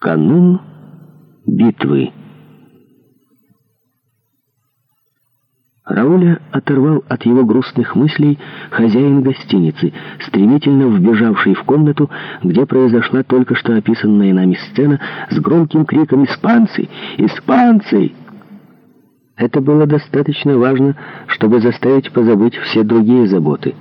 Канун битвы. Рауля оторвал от его грустных мыслей хозяин гостиницы, стремительно вбежавший в комнату, где произошла только что описанная нами сцена с громким криком «Испанцы! Испанцы!». Это было достаточно важно, чтобы заставить позабыть все другие заботы.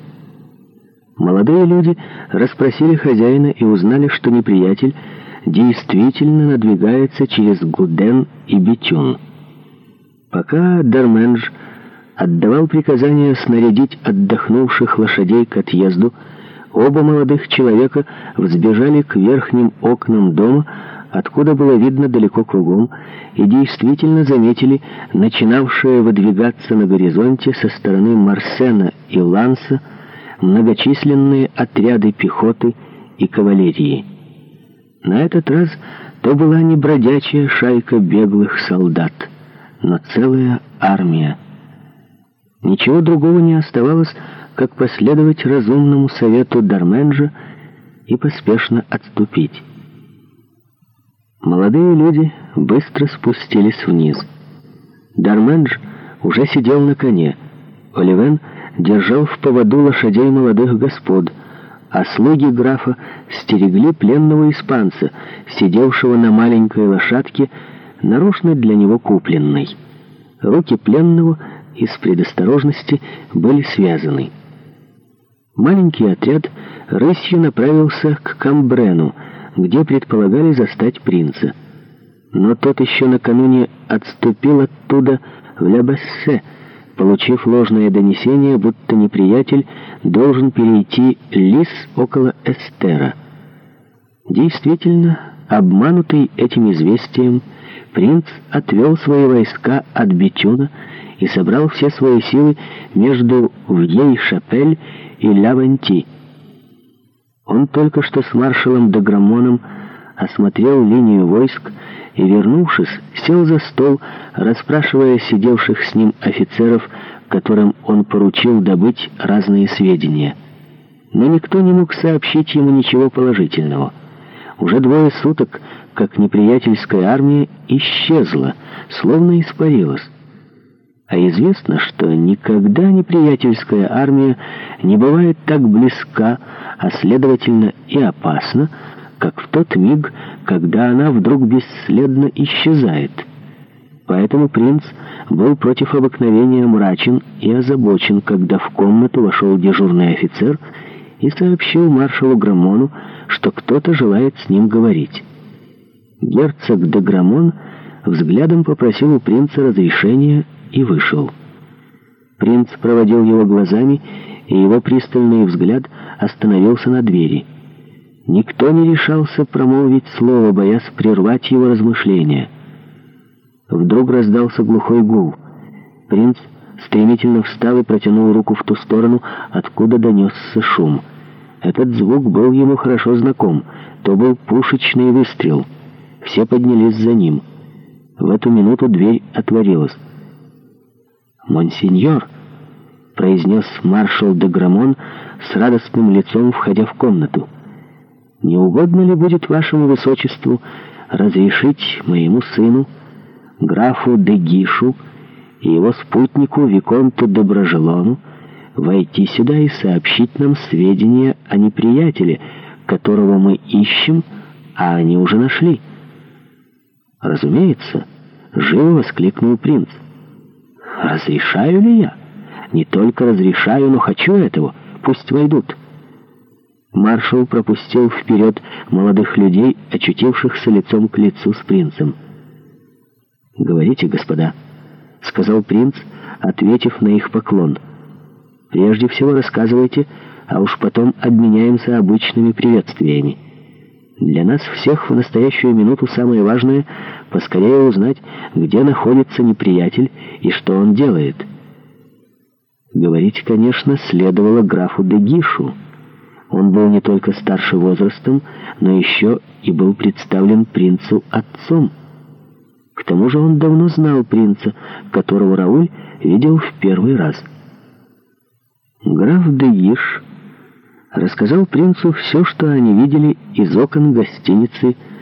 Молодые люди расспросили хозяина и узнали, что неприятель – действительно надвигается через Гуден и Бетюн. Пока Дерменж отдавал приказание снарядить отдохнувших лошадей к отъезду, оба молодых человека взбежали к верхним окнам дома, откуда было видно далеко кругом, и действительно заметили начинавшее выдвигаться на горизонте со стороны Марсена и Ланса многочисленные отряды пехоты и кавалерии. На этот раз то была не бродячая шайка беглых солдат, но целая армия. Ничего другого не оставалось, как последовать разумному совету Дарменджа и поспешно отступить. Молодые люди быстро спустились вниз. Дарменж уже сидел на коне. Оливен держал в поводу лошадей молодых господ — а слуги графа стерегли пленного испанца, сидевшего на маленькой лошадке, нарочно для него купленной. Руки пленного из предосторожности были связаны. Маленький отряд рысью направился к Камбрену, где предполагали застать принца. Но тот еще накануне отступил оттуда в Лябассе, получив ложное донесение, будто неприятель должен перейти лис около Эстера. Действительно, обманутый этим известием, принц отвел свои войска от Бичуна и собрал все свои силы между Вьей-Шапель и Лаванти. Он только что с маршалом Даграмоном осмотрел линию войск и, вернувшись, сел за стол, расспрашивая сидевших с ним офицеров, которым он поручил добыть разные сведения. Но никто не мог сообщить ему ничего положительного. Уже двое суток, как неприятельская армия исчезла, словно испарилась. А известно, что никогда неприятельская армия не бывает так близка, а следовательно и опасна, как в тот миг, когда она вдруг бесследно исчезает. Поэтому принц был против обыкновения мрачен и озабочен, когда в комнату вошел дежурный офицер и сообщил маршалу Грамону, что кто-то желает с ним говорить. Герцог де Грамон взглядом попросил у принца разрешения и вышел. Принц проводил его глазами, и его пристальный взгляд остановился на двери — Никто не решался промолвить слово, боясь прервать его размышления. Вдруг раздался глухой гул. Принц стремительно встал и протянул руку в ту сторону, откуда донесся шум. Этот звук был ему хорошо знаком. То был пушечный выстрел. Все поднялись за ним. В эту минуту дверь отворилась. «Монсеньор!» — произнес маршал де Грамон с радостным лицом, входя в комнату — не угодно ли будет вашему высочеству разрешить моему сыну, графу Дегишу и его спутнику Виконту Доброжелону войти сюда и сообщить нам сведения о неприятеле, которого мы ищем, а они уже нашли? Разумеется, живо воскликнул принц. Разрешаю ли я? Не только разрешаю, но хочу этого. Пусть войдут маршал пропустил вперед молодых людей, очутившихся лицом к лицу с принцем. «Говорите, господа», — сказал принц, ответив на их поклон. «Прежде всего рассказывайте, а уж потом обменяемся обычными приветствиями. Для нас всех в настоящую минуту самое важное — поскорее узнать, где находится неприятель и что он делает». Говорить, конечно, следовало графу Дегишу, — он был не только старше возрастом, но еще и был представлен принцу отцом. К тому же он давно знал принца, которого Рауль видел в первый раз. Граф де Иш рассказал принцу все, что они видели из окон гостиницы «Связь».